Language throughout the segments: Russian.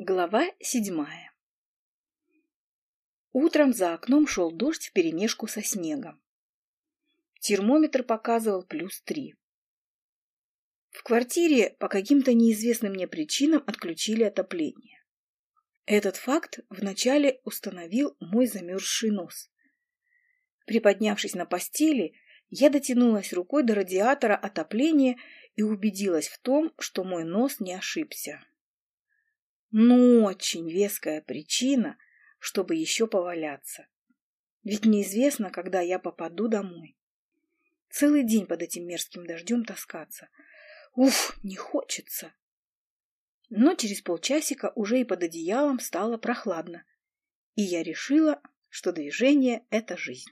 Глава седьмая Утром за окном шел дождь вперемешку со снегом. Термометр показывал плюс три. В квартире по каким-то неизвестным мне причинам отключили отопление. Этот факт вначале установил мой замерзший нос. Приподнявшись на постели, я дотянулась рукой до радиатора отопления и убедилась в том, что мой нос не ошибся. Ну, очень веская причина, чтобы еще поваляться. Ведь неизвестно, когда я попаду домой. Целый день под этим мерзким дождем таскаться. Уф, не хочется. Но через полчасика уже и под одеялом стало прохладно. И я решила, что движение — это жизнь.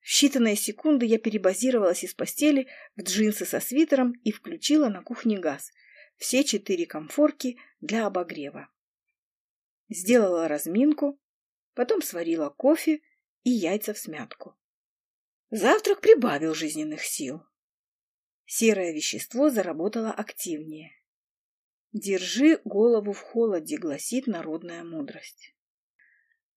В считанные секунды я перебазировалась из постели в джинсы со свитером и включила на кухне газ — все четыре комфорки для обогрева. Сделала разминку, потом сварила кофе и яйца в смятку. Завтрак прибавил жизненных сил. Серое вещество заработало активнее. «Держи голову в холоде», — гласит народная мудрость.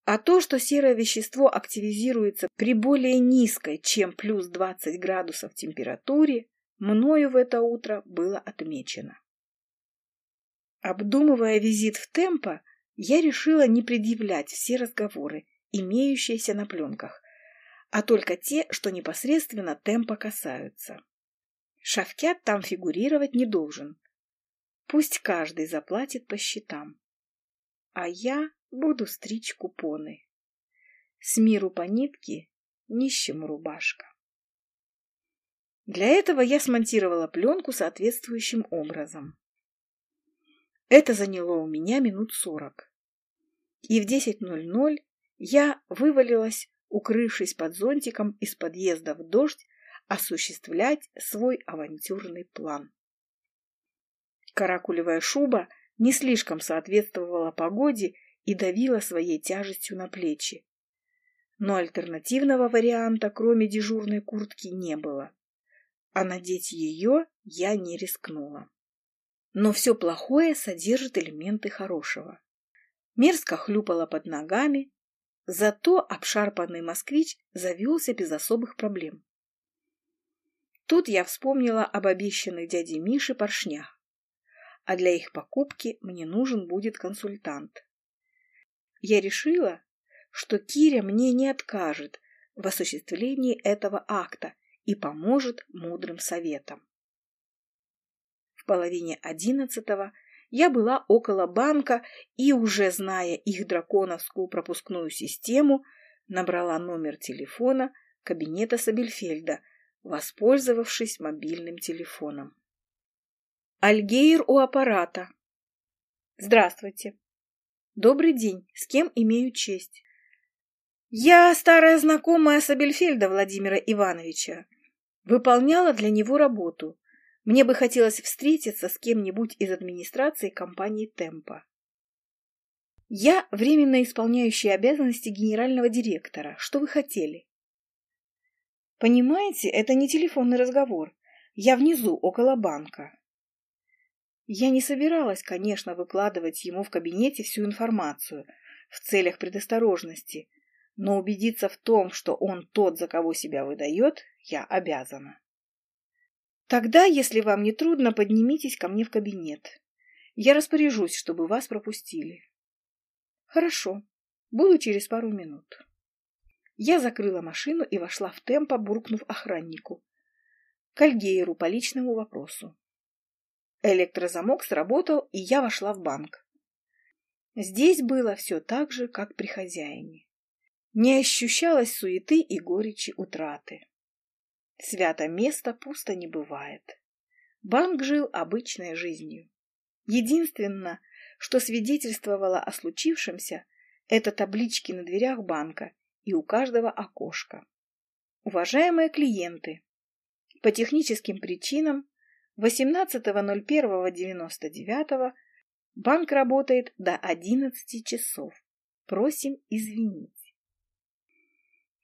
А то, что серое вещество активизируется при более низкой, чем плюс 20 градусов температуре, мною в это утро было отмечено. Обдумывая визит в Темпо, я решила не предъявлять все разговоры, имеющиеся на пленках, а только те, что непосредственно Темпа касаются. Шавкят там фигурировать не должен. Пусть каждый заплатит по счетам. А я буду стричь купоны. С миру по нитке, нищему рубашка. Для этого я смонтировала пленку соответствующим образом. Это заняло у меня минут сорок. И в 10.00 я вывалилась, укрывшись под зонтиком из подъезда в дождь, осуществлять свой авантюрный план. Каракулевая шуба не слишком соответствовала погоде и давила своей тяжестью на плечи. Но альтернативного варианта, кроме дежурной куртки, не было. А надеть ее я не рискнула. Но все плохое содержит элементы хорошего. Мерзко хлюпало под ногами, зато обшарпанный москвич завелся без особых проблем. Тут я вспомнила об обещанных дяде Мише поршнях, а для их покупки мне нужен будет консультант. Я решила, что Киря мне не откажет в осуществлении этого акта и поможет мудрым советом. В половине одиннадцатого я была около банка и, уже зная их драконовскую пропускную систему, набрала номер телефона кабинета Сабельфельда, воспользовавшись мобильным телефоном. Альгейр у аппарата. Здравствуйте. Добрый день. С кем имею честь? Я старая знакомая Сабельфельда Владимира Ивановича. Выполняла для него работу. Мне бы хотелось встретиться с кем-нибудь из администрации компании «Темпа». Я временно исполняющая обязанности генерального директора. Что вы хотели? Понимаете, это не телефонный разговор. Я внизу, около банка. Я не собиралась, конечно, выкладывать ему в кабинете всю информацию в целях предосторожности, но убедиться в том, что он тот, за кого себя выдает, я обязана. Тогда, если вам не трудно, поднимитесь ко мне в кабинет. Я распоряжусь, чтобы вас пропустили. Хорошо. Буду через пару минут. Я закрыла машину и вошла в темпо, буркнув охраннику. К Альгейру по личному вопросу. Электрозамок сработал, и я вошла в банк. Здесь было все так же, как при хозяине. Не ощущалось суеты и горечи утраты. Свято место пусто не бывает. Банк жил обычной жизнью. Единственное, что свидетельствовало о случившемся, это таблички на дверях банка и у каждого окошка. Уважаемые клиенты, по техническим причинам 18.01.99 банк работает до 11 часов. Просим извинить.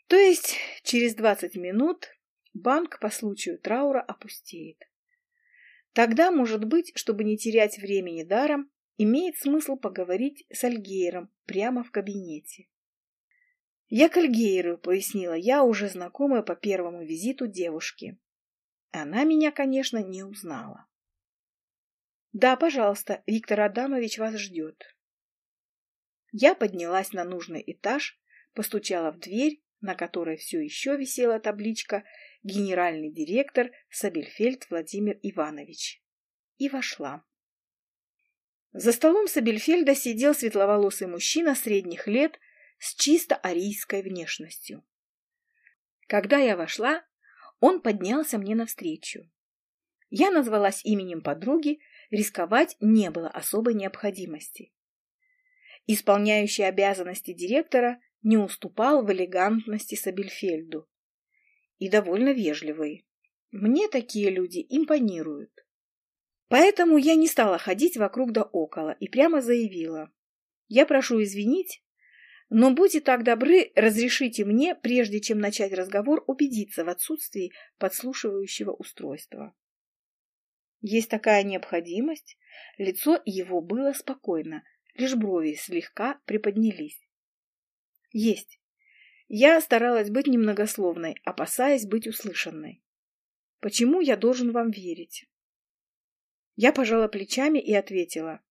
То есть через 20 минут банк по случаю траура опустеет. Тогда, может быть, чтобы не терять времени даром, имеет смысл поговорить с Альгейром прямо в кабинете. «Я к Альгейру», — пояснила я, уже знакомая по первому визиту девушки. Она меня, конечно, не узнала. «Да, пожалуйста, Виктор Адамович вас ждет». Я поднялась на нужный этаж, постучала в дверь, на которой все еще висела табличка «Генеральный директор Сабельфельд Владимир Иванович» и вошла. За столом Сабельфельда сидел светловолосый мужчина средних лет с чисто арийской внешностью. Когда я вошла, он поднялся мне навстречу. Я назвалась именем подруги, рисковать не было особой необходимости. Исполняющий обязанности директора не уступал в элегантности Сабельфельду. И довольно вежливый. Мне такие люди импонируют. Поэтому я не стала ходить вокруг да около и прямо заявила. Я прошу извинить, но будьте так добры, разрешите мне, прежде чем начать разговор, убедиться в отсутствии подслушивающего устройства. Есть такая необходимость. Лицо его было спокойно, лишь брови слегка приподнялись. Есть. Я старалась быть немногословной, опасаясь быть услышанной. Почему я должен вам верить? Я пожала плечами и ответила.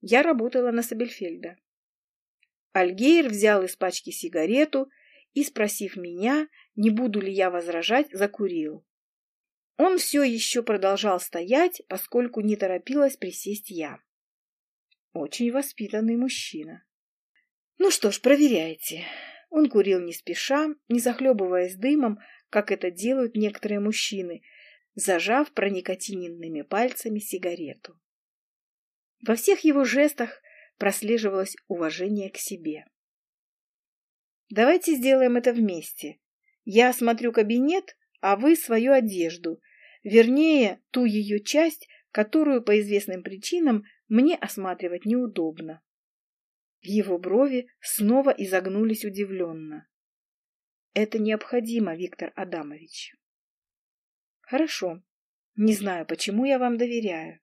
Я работала на Сабельфельда. Альгейр взял из пачки сигарету и, спросив меня, не буду ли я возражать, закурил. Он все еще продолжал стоять, поскольку не торопилась присесть я. Очень воспитанный мужчина. Ну что ж, проверяйте. Он курил не спеша, не захлебываясь дымом, как это делают некоторые мужчины, зажав проникотиненными пальцами сигарету. Во всех его жестах прослеживалось уважение к себе. «Давайте сделаем это вместе. Я осмотрю кабинет, а вы свою одежду, вернее, ту ее часть, которую по известным причинам мне осматривать неудобно». Его брови снова изогнулись удивленно. «Это необходимо, Виктор Адамович». Хорошо. Не знаю, почему я вам доверяю.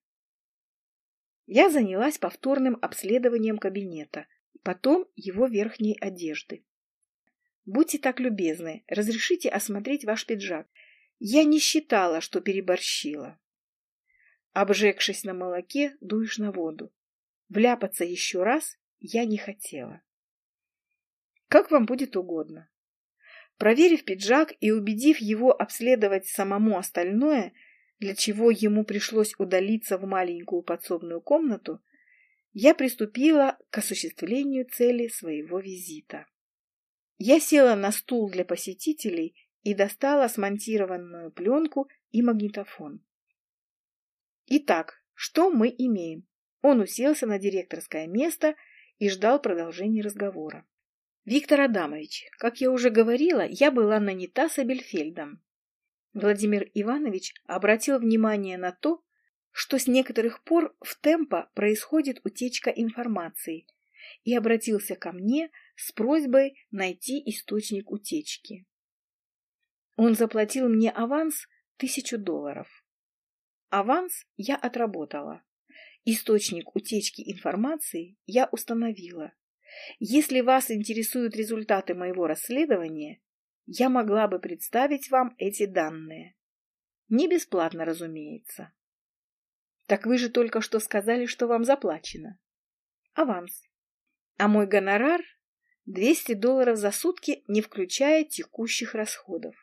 Я занялась повторным обследованием кабинета, потом его верхней одежды. Будьте так любезны, разрешите осмотреть ваш пиджак. Я не считала, что переборщила. Обжегшись на молоке, дуешь на воду. Вляпаться еще раз я не хотела. Как вам будет угодно. Проверив пиджак и убедив его обследовать самому остальное, для чего ему пришлось удалиться в маленькую подсобную комнату, я приступила к осуществлению цели своего визита. Я села на стул для посетителей и достала смонтированную пленку и магнитофон. Итак, что мы имеем? Он уселся на директорское место и ждал продолжения разговора. Виктор Адамович, как я уже говорила, я была нанята Сабельфельдом. Владимир Иванович обратил внимание на то, что с некоторых пор в темпо происходит утечка информации, и обратился ко мне с просьбой найти источник утечки. Он заплатил мне аванс тысячу долларов. Аванс я отработала. Источник утечки информации я установила. Если вас интересуют результаты моего расследования, я могла бы представить вам эти данные. Не бесплатно, разумеется. Так вы же только что сказали, что вам заплачено. Аванс. А мой гонорар – 200 долларов за сутки, не включая текущих расходов.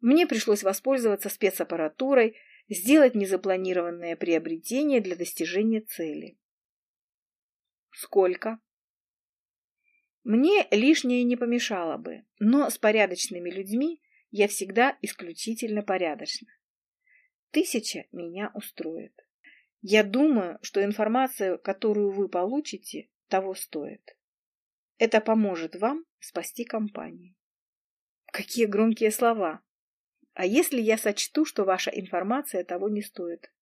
Мне пришлось воспользоваться спецаппаратурой, сделать незапланированное приобретение для достижения цели. Сколько? Мне лишнее не помешало бы, но с порядочными людьми я всегда исключительно порядочна. Тысяча меня устроит. Я думаю, что информация, которую вы получите, того стоит. Это поможет вам спасти компанию. Какие громкие слова! А если я сочту, что ваша информация того не стоит?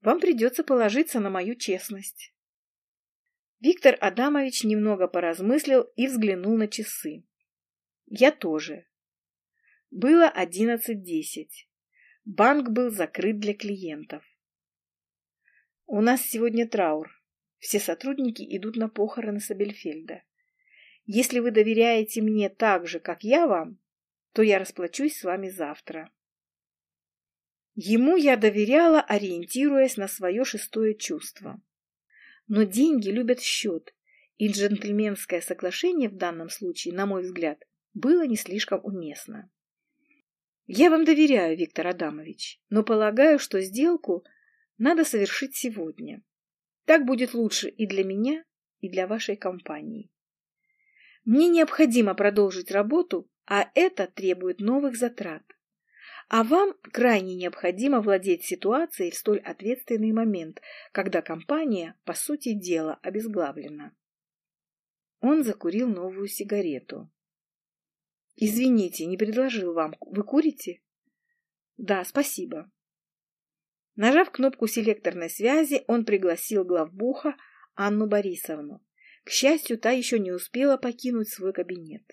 Вам придется положиться на мою честность. Виктор Адамович немного поразмыслил и взглянул на часы. Я тоже. Было одиннадцать десять. Банк был закрыт для клиентов. У нас сегодня траур. Все сотрудники идут на похороны Сабельфельда. Если вы доверяете мне так же, как я вам, то я расплачусь с вами завтра. Ему я доверяла, ориентируясь на свое шестое чувство. Но деньги любят счет, и джентльменское соглашение в данном случае, на мой взгляд, было не слишком уместно. Я вам доверяю, Виктор Адамович, но полагаю, что сделку надо совершить сегодня. Так будет лучше и для меня, и для вашей компании. Мне необходимо продолжить работу, а это требует новых затрат. А вам крайне необходимо владеть ситуацией в столь ответственный момент, когда компания, по сути дела, обезглавлена. Он закурил новую сигарету. «Извините, не предложил вам. Вы курите?» «Да, спасибо». Нажав кнопку селекторной связи, он пригласил главбуха Анну Борисовну. К счастью, та еще не успела покинуть свой кабинет.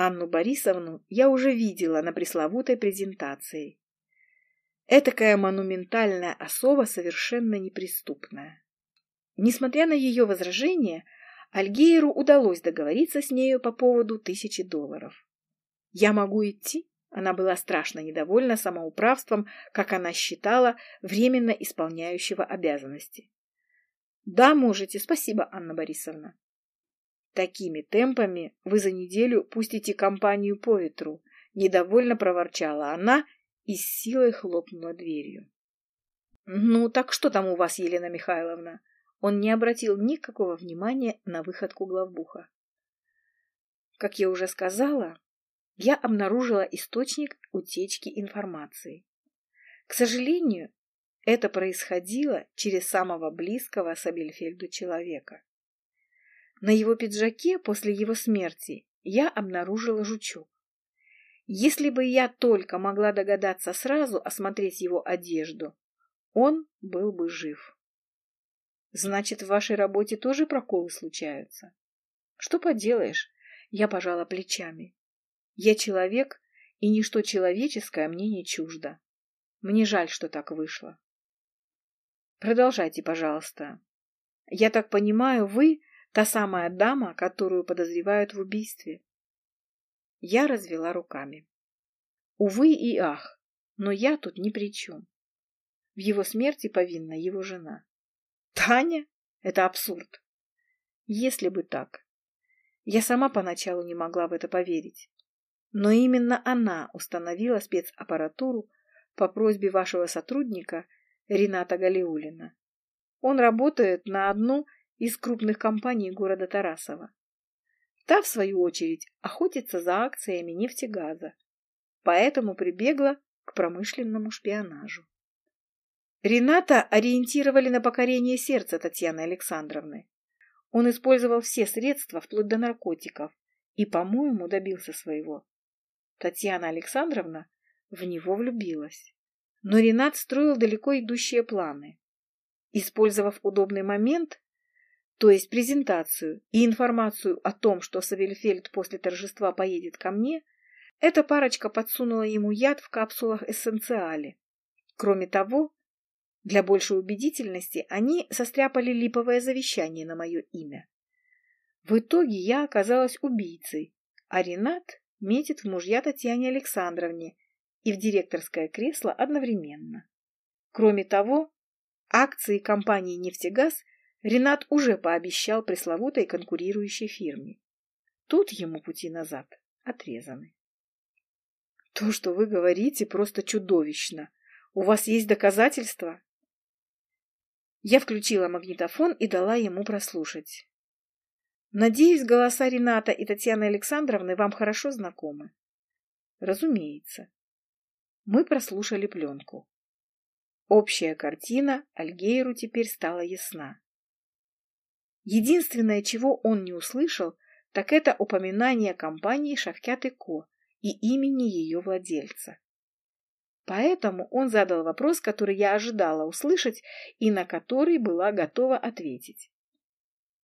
Анну Борисовну я уже видела на пресловутой презентации. Этакая монументальная особа совершенно неприступная. Несмотря на ее возражения, Альгейру удалось договориться с нею по поводу тысячи долларов. «Я могу идти?» Она была страшно недовольна самоуправством, как она считала, временно исполняющего обязанности. «Да, можете. Спасибо, Анна Борисовна». «Такими темпами вы за неделю пустите компанию по ветру», — недовольно проворчала она и с силой хлопнула дверью. «Ну, так что там у вас, Елена Михайловна?» Он не обратил никакого внимания на выходку главбуха. Как я уже сказала, я обнаружила источник утечки информации. К сожалению, это происходило через самого близкого Сабельфельду человека. На его пиджаке после его смерти я обнаружила жучок. Если бы я только могла догадаться сразу осмотреть его одежду, он был бы жив. Значит, в вашей работе тоже проколы случаются? Что поделаешь? Я пожала плечами. Я человек, и ничто человеческое мне не чуждо. Мне жаль, что так вышло. Продолжайте, пожалуйста. Я так понимаю, вы та самая дама, которую подозревают в убийстве. Я развела руками. Увы и ах, но я тут ни при чем. В его смерти повинна его жена. Таня? Это абсурд. Если бы так. Я сама поначалу не могла в это поверить. Но именно она установила спецаппаратуру по просьбе вашего сотрудника Рената Галиулина. Он работает на одну из крупных компаний города Тарасова. Та, в свою очередь, охотится за акциями нефтегаза, поэтому прибегла к промышленному шпионажу. Рената ориентировали на покорение сердца Татьяны Александровны. Он использовал все средства, вплоть до наркотиков, и, по-моему, добился своего. Татьяна Александровна в него влюбилась. Но Ренат строил далеко идущие планы. Использовав удобный момент, то есть презентацию и информацию о том, что Савельфельд после торжества поедет ко мне, эта парочка подсунула ему яд в капсулах эссенциали. Кроме того, для большей убедительности они состряпали липовое завещание на мое имя. В итоге я оказалась убийцей, а Ренат метит в мужья Татьяне Александровне и в директорское кресло одновременно. Кроме того, акции компании «Нефтегаз» Ренат уже пообещал пресловутой конкурирующей фирме. Тут ему пути назад отрезаны. То, что вы говорите, просто чудовищно. У вас есть доказательства? Я включила магнитофон и дала ему прослушать. Надеюсь, голоса Рената и Татьяны Александровны вам хорошо знакомы. Разумеется. Мы прослушали пленку. Общая картина Альгейру теперь стала ясна. Единственное, чего он не услышал, так это упоминание компании Шавкят и Ко и имени ее владельца. Поэтому он задал вопрос, который я ожидала услышать и на который была готова ответить.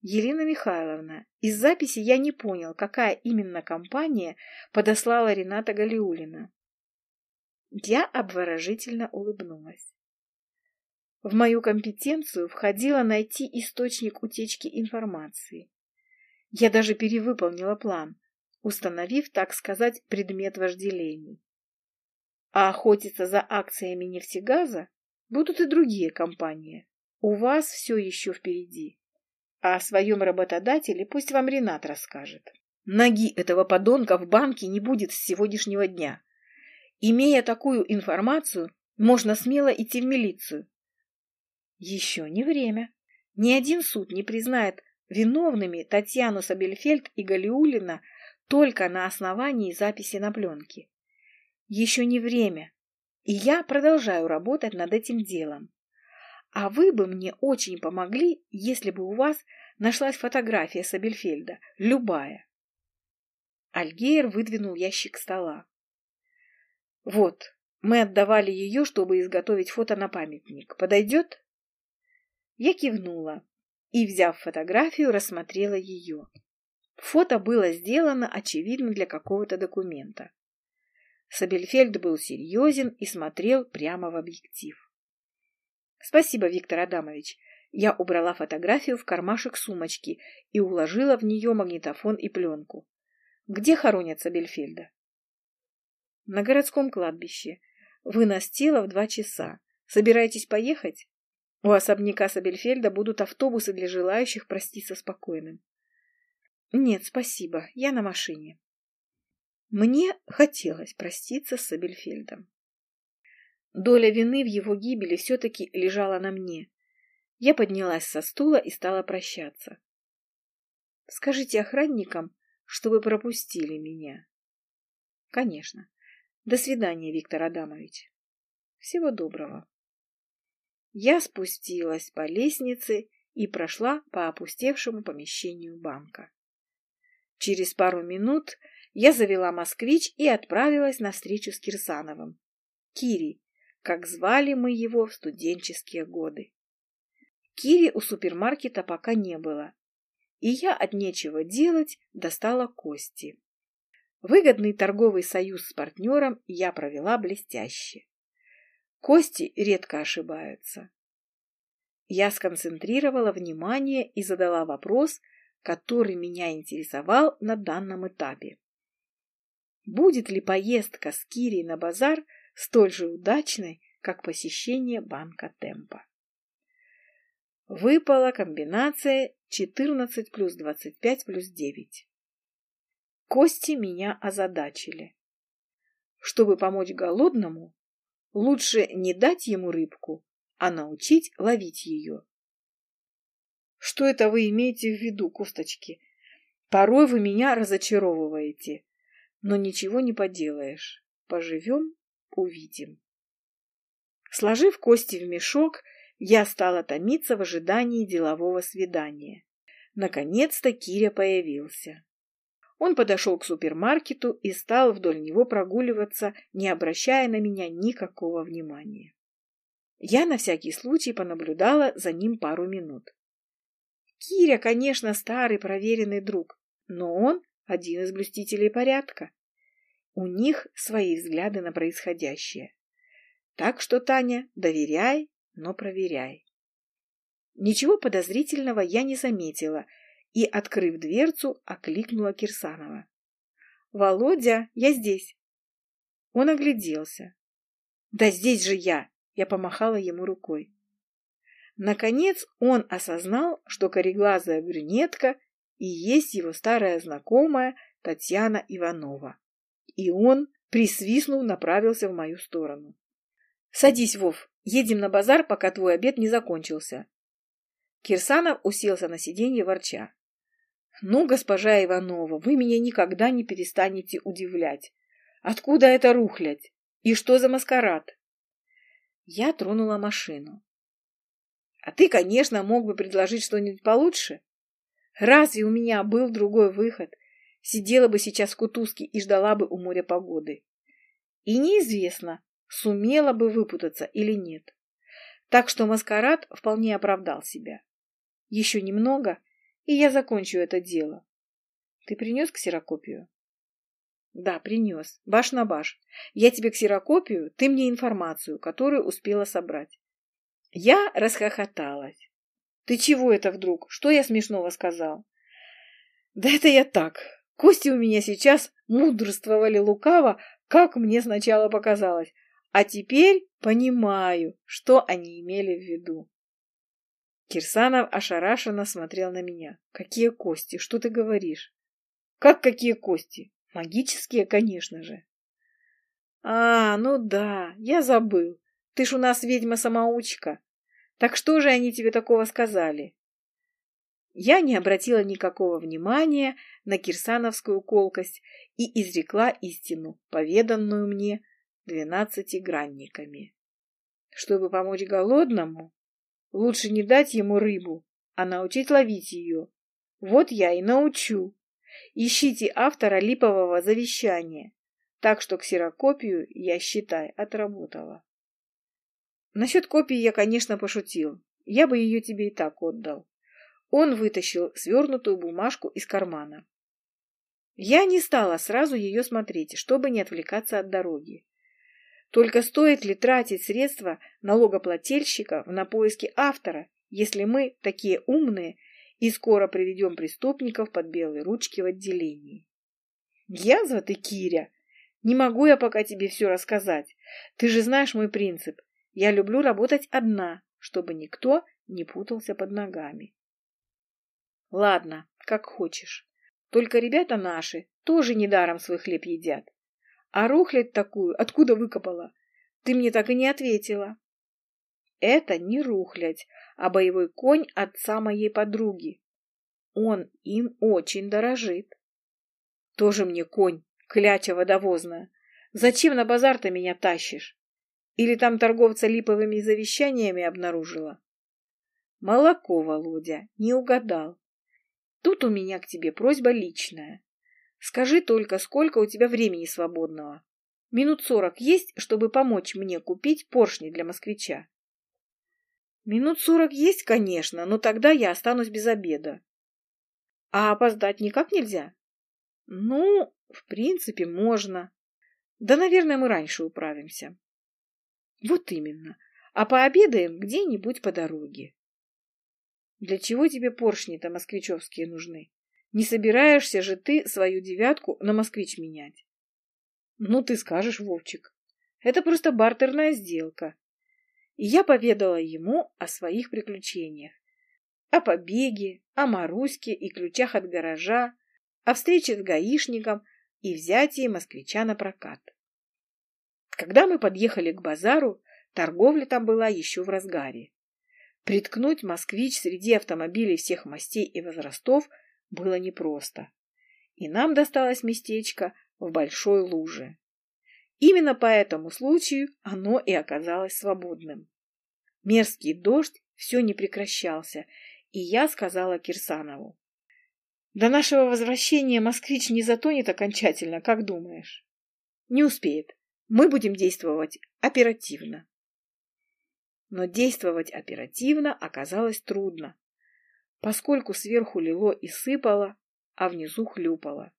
Елена Михайловна, из записи я не понял, какая именно компания подослала Рената Галиулина. Я обворожительно улыбнулась. В мою компетенцию входило найти источник утечки информации. Я даже перевыполнила план, установив, так сказать, предмет вожделений. А охотиться за акциями нефтегаза будут и другие компании. У вас все еще впереди. А о своем работодателе пусть вам Ренат расскажет. Ноги этого подонка в банке не будет с сегодняшнего дня. Имея такую информацию, можно смело идти в милицию. Еще не время. Ни один суд не признает виновными Татьяну Сабельфельд и Галиулина только на основании записи на пленке. Еще не время, и я продолжаю работать над этим делом. А вы бы мне очень помогли, если бы у вас нашлась фотография Сабельфельда, любая. Альгейр выдвинул ящик стола. Вот, мы отдавали ее, чтобы изготовить фото на памятник. Подойдет? Я кивнула и, взяв фотографию, рассмотрела ее. Фото было сделано, очевидно, для какого-то документа. Сабельфельд был серьезен и смотрел прямо в объектив. «Спасибо, Виктор Адамович. Я убрала фотографию в кармашек сумочки и уложила в нее магнитофон и пленку. Где хоронят Сабельфельда?» «На городском кладбище. Вынос тела в два часа. Собираетесь поехать?» У особняка Сабельфельда будут автобусы для желающих проститься спокойным. Нет, спасибо, я на машине. Мне хотелось проститься с Сабельфельдом. Доля вины в его гибели все-таки лежала на мне. Я поднялась со стула и стала прощаться. Скажите охранникам, чтобы пропустили меня. Конечно. До свидания, Виктор Адамович. Всего доброго. Я спустилась по лестнице и прошла по опустевшему помещению банка. Через пару минут я завела москвич и отправилась на встречу с Кирсановым. Кири, как звали мы его в студенческие годы. Кири у супермаркета пока не было, и я от нечего делать достала кости. Выгодный торговый союз с партнером я провела блестяще. Кости редко ошибаются. Я сконцентрировала внимание и задала вопрос, который меня интересовал на данном этапе. Будет ли поездка с Кири на базар столь же удачной, как посещение банка Темпа? Выпала комбинация 14 плюс 25 плюс 9. Кости меня озадачили. Чтобы помочь голодному, Лучше не дать ему рыбку, а научить ловить ее. Что это вы имеете в виду, косточки? Порой вы меня разочаровываете, но ничего не поделаешь. Поживем — увидим. Сложив кости в мешок, я стала томиться в ожидании делового свидания. Наконец-то Киря появился. Он подошел к супермаркету и стал вдоль него прогуливаться, не обращая на меня никакого внимания. Я на всякий случай понаблюдала за ним пару минут. Киря, конечно, старый проверенный друг, но он один из блюстителей порядка. У них свои взгляды на происходящее. Так что, Таня, доверяй, но проверяй. Ничего подозрительного я не заметила — и, открыв дверцу, окликнула Кирсанова. «Володя, я здесь!» Он огляделся. «Да здесь же я!» Я помахала ему рукой. Наконец он осознал, что кореглазая брюнетка и есть его старая знакомая Татьяна Иванова. И он, присвистнув, направился в мою сторону. «Садись, Вов, едем на базар, пока твой обед не закончился». Кирсанов уселся на сиденье ворча. Ну, госпожа Иванова, вы меня никогда не перестанете удивлять. Откуда это рухлядь? И что за маскарад? Я тронула машину. А ты, конечно, мог бы предложить что-нибудь получше. Разве у меня был другой выход? Сидела бы сейчас в кутузке и ждала бы у моря погоды. И неизвестно, сумела бы выпутаться или нет. Так что маскарад вполне оправдал себя. Еще немного, и я закончу это дело. Ты принес ксерокопию? Да, принес. Баш на баш. Я тебе ксерокопию, ты мне информацию, которую успела собрать. Я расхохоталась. Ты чего это вдруг? Что я смешного сказал? Да это я так. Кости у меня сейчас мудрствовали лукаво, как мне сначала показалось. А теперь понимаю, что они имели в виду. Кирсанов ошарашенно смотрел на меня. Какие кости? Что ты говоришь? Как какие кости? Магические, конечно же. А, ну да, я забыл. Ты ж у нас ведьма-самоучка. Так что же они тебе такого сказали? Я не обратила никакого внимания на кирсановскую колкость и изрекла истину, поведанную мне двенадцатигранниками. Чтобы помочь голодному, лучше не дать ему рыбу, а научить ловить ее. Вот я и научу. Ищите автора липового завещания. Так что ксерокопию я, считай, отработала. Насчет копии я, конечно, пошутил. Я бы ее тебе и так отдал. Он вытащил свернутую бумажку из кармана. Я не стала сразу ее смотреть, чтобы не отвлекаться от дороги. Только стоит ли тратить средства налогоплательщиков на поиски автора, если мы такие умные и скоро приведем преступников под белые ручки в отделении? Язва ты, Киря! Не могу я пока тебе все рассказать. Ты же знаешь мой принцип. Я люблю работать одна, чтобы никто не путался под ногами. Ладно, как хочешь. Только ребята наши тоже недаром свой хлеб едят. А рухлядь такую откуда выкопала? Ты мне так и не ответила. Это не рухлядь, а боевой конь отца моей подруги. Он им очень дорожит. Тоже мне конь, кляча водовозная. Зачем на базар-то меня тащишь? Или там торговца липовыми завещаниями обнаружила? Молоко, Володя, не угадал. Тут у меня к тебе просьба личная. Скажи только, сколько у тебя времени свободного. Минут сорок есть, чтобы помочь мне купить поршни для москвича? Минут сорок есть, конечно, но тогда я останусь без обеда. А опоздать никак нельзя? Ну, в принципе, можно. Да, наверное, мы раньше управимся. Вот именно. А пообедаем где-нибудь по дороге. Для чего тебе поршни-то москвичевские нужны? Не собираешься же ты свою девятку на москвич менять? Ну, ты скажешь, Вовчик. Это просто бартерная сделка. И я поведала ему о своих приключениях. О побеге, о Маруське и ключах от гаража, о встрече с гаишником и взятии москвича на прокат. Когда мы подъехали к базару, торговля там была еще в разгаре. Приткнуть москвич среди автомобилей всех мастей и возрастов – было непросто. И нам досталось местечко в большой луже. Именно по этому случаю оно и оказалось свободным. Мерзкий дождь все не прекращался, и я сказала Кирсанову. До нашего возвращения москвич не затонет окончательно, как думаешь? Не успеет. Мы будем действовать оперативно. Но действовать оперативно оказалось трудно поскольку сверху лило и сыпало, а внизу хлюпало.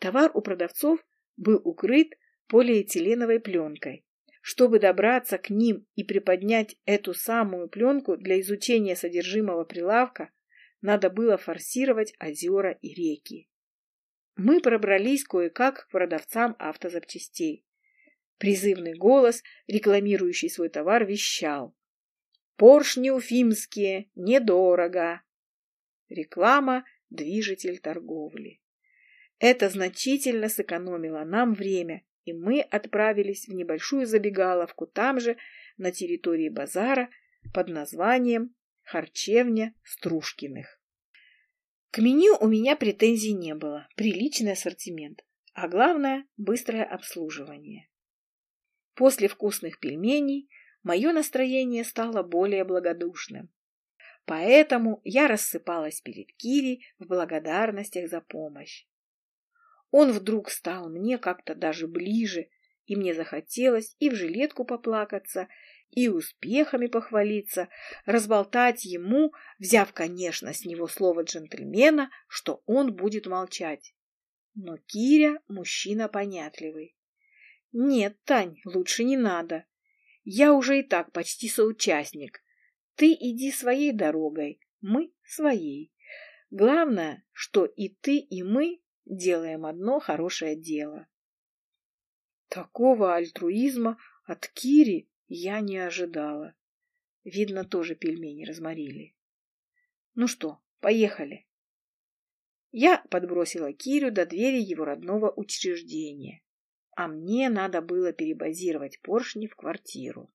Товар у продавцов был укрыт полиэтиленовой пленкой. Чтобы добраться к ним и приподнять эту самую пленку для изучения содержимого прилавка, надо было форсировать озера и реки. Мы пробрались кое-как к продавцам автозапчастей. Призывный голос, рекламирующий свой товар, вещал. «Поршни уфимские, недорого!» Реклама – движитель торговли. Это значительно сэкономило нам время, и мы отправились в небольшую забегаловку там же, на территории базара, под названием «Харчевня Стружкиных». К меню у меня претензий не было, приличный ассортимент, а главное – быстрое обслуживание. После вкусных пельменей мое настроение стало более благодушным. Поэтому я рассыпалась перед Кири в благодарностях за помощь. Он вдруг стал мне как-то даже ближе, и мне захотелось и в жилетку поплакаться, и успехами похвалиться, разболтать ему, взяв, конечно, с него слово джентльмена, что он будет молчать. Но Киря мужчина понятливый. Нет, Тань, лучше не надо. Я уже и так почти соучастник, Ты иди своей дорогой, мы своей. Главное, что и ты, и мы делаем одно хорошее дело. Такого альтруизма от Кири я не ожидала. Видно, тоже пельмени разморили. Ну что, поехали. Я подбросила Кирю до двери его родного учреждения, а мне надо было перебазировать поршни в квартиру.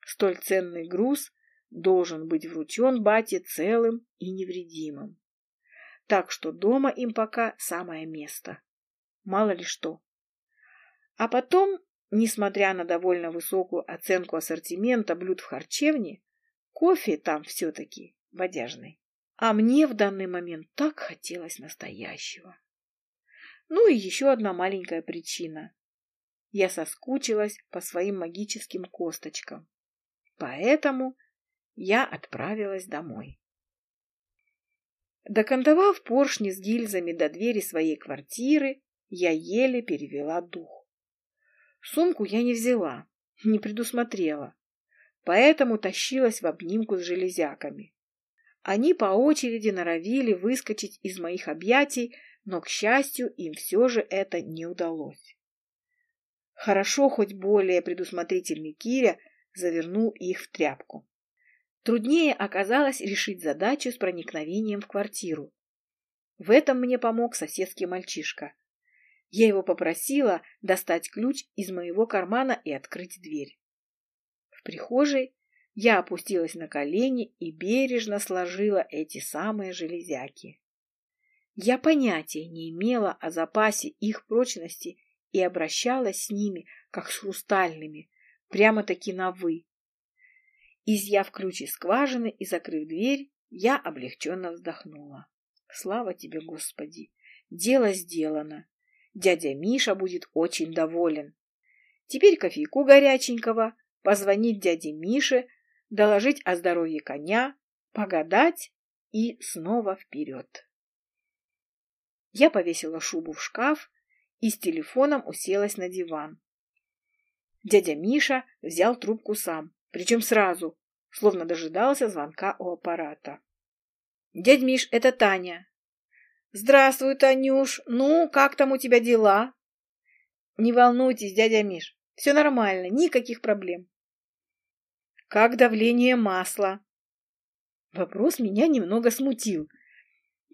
Столь ценный груз должен быть вручен бате целым и невредимым. Так что дома им пока самое место. Мало ли что. А потом, несмотря на довольно высокую оценку ассортимента блюд в харчевне, кофе там все-таки водяжный. А мне в данный момент так хотелось настоящего. Ну и еще одна маленькая причина. Я соскучилась по своим магическим косточкам. Поэтому я отправилась домой. Докантовав поршни с гильзами до двери своей квартиры, я еле перевела дух. Сумку я не взяла, не предусмотрела, поэтому тащилась в обнимку с железяками. Они по очереди норовили выскочить из моих объятий, но, к счастью, им все же это не удалось. Хорошо, хоть более предусмотрительный Киря завернул их в тряпку. Труднее оказалось решить задачу с проникновением в квартиру. В этом мне помог соседский мальчишка. Я его попросила достать ключ из моего кармана и открыть дверь. В прихожей я опустилась на колени и бережно сложила эти самые железяки. Я понятия не имела о запасе их прочности и обращалась с ними, как с хрустальными, прямо-таки на «вы». Изъяв ключ из скважины и закрыв дверь, я облегченно вздохнула. Слава тебе, Господи! Дело сделано. Дядя Миша будет очень доволен. Теперь кофейку горяченького, позвонить дяде Мише, доложить о здоровье коня, погадать и снова вперед. Я повесила шубу в шкаф и с телефоном уселась на диван. Дядя Миша взял трубку сам, причем сразу, словно дожидался звонка у аппарата. «Дядь Миш, это Таня». «Здравствуй, Танюш. Ну, как там у тебя дела?» «Не волнуйтесь, дядя Миш. Все нормально, никаких проблем». «Как давление масла?» Вопрос меня немного смутил,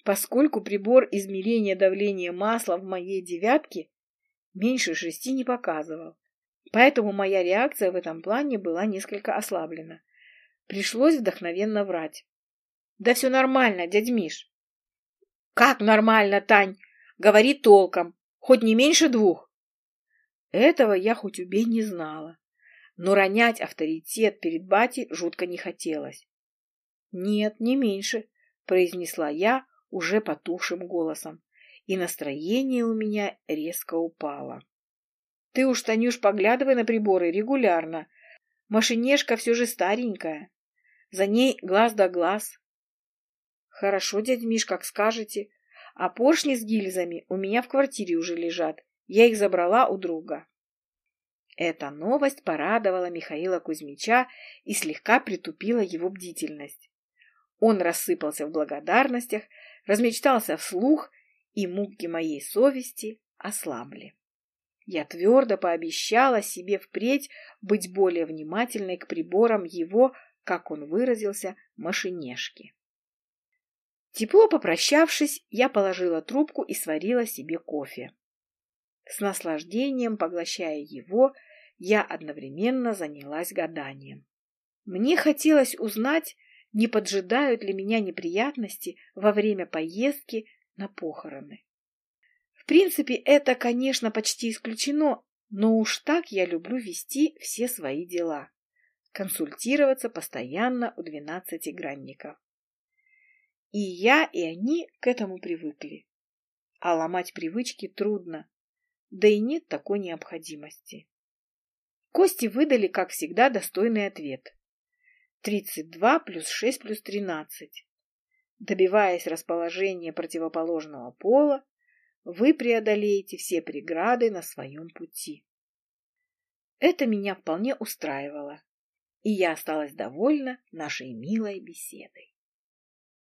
поскольку прибор измерения давления масла в моей девятке меньше шести не показывал. Поэтому моя реакция в этом плане была несколько ослаблена. Пришлось вдохновенно врать. Да все нормально, дядь Миш. Как нормально, Тань? Говори толком. Хоть не меньше двух. Этого я хоть убей не знала. Но ронять авторитет перед батей жутко не хотелось. Нет, не меньше, произнесла я уже потухшим голосом. И настроение у меня резко упало. Ты уж, Танюш, поглядывай на приборы регулярно. Машинешка все же старенькая. За ней глаз да глаз. Хорошо, дядь Миш, как скажете. А поршни с гильзами у меня в квартире уже лежат. Я их забрала у друга. Эта новость порадовала Михаила Кузьмича и слегка притупила его бдительность. Он рассыпался в благодарностях, размечтался вслух, и муки моей совести ослабли. Я твердо пообещала себе впредь быть более внимательной к приборам его как он выразился, машинешки. Тепло попрощавшись, я положила трубку и сварила себе кофе. С наслаждением, поглощая его, я одновременно занялась гаданием. Мне хотелось узнать, не поджидают ли меня неприятности во время поездки на похороны. В принципе, это, конечно, почти исключено, но уж так я люблю вести все свои дела консультироваться постоянно у двенадцатигранников. И я, и они к этому привыкли. А ломать привычки трудно, да и нет такой необходимости. Кости выдали, как всегда, достойный ответ. 32 плюс 6 плюс 13. Добиваясь расположения противоположного пола, вы преодолеете все преграды на своем пути. Это меня вполне устраивало и я осталась довольна нашей милой беседой.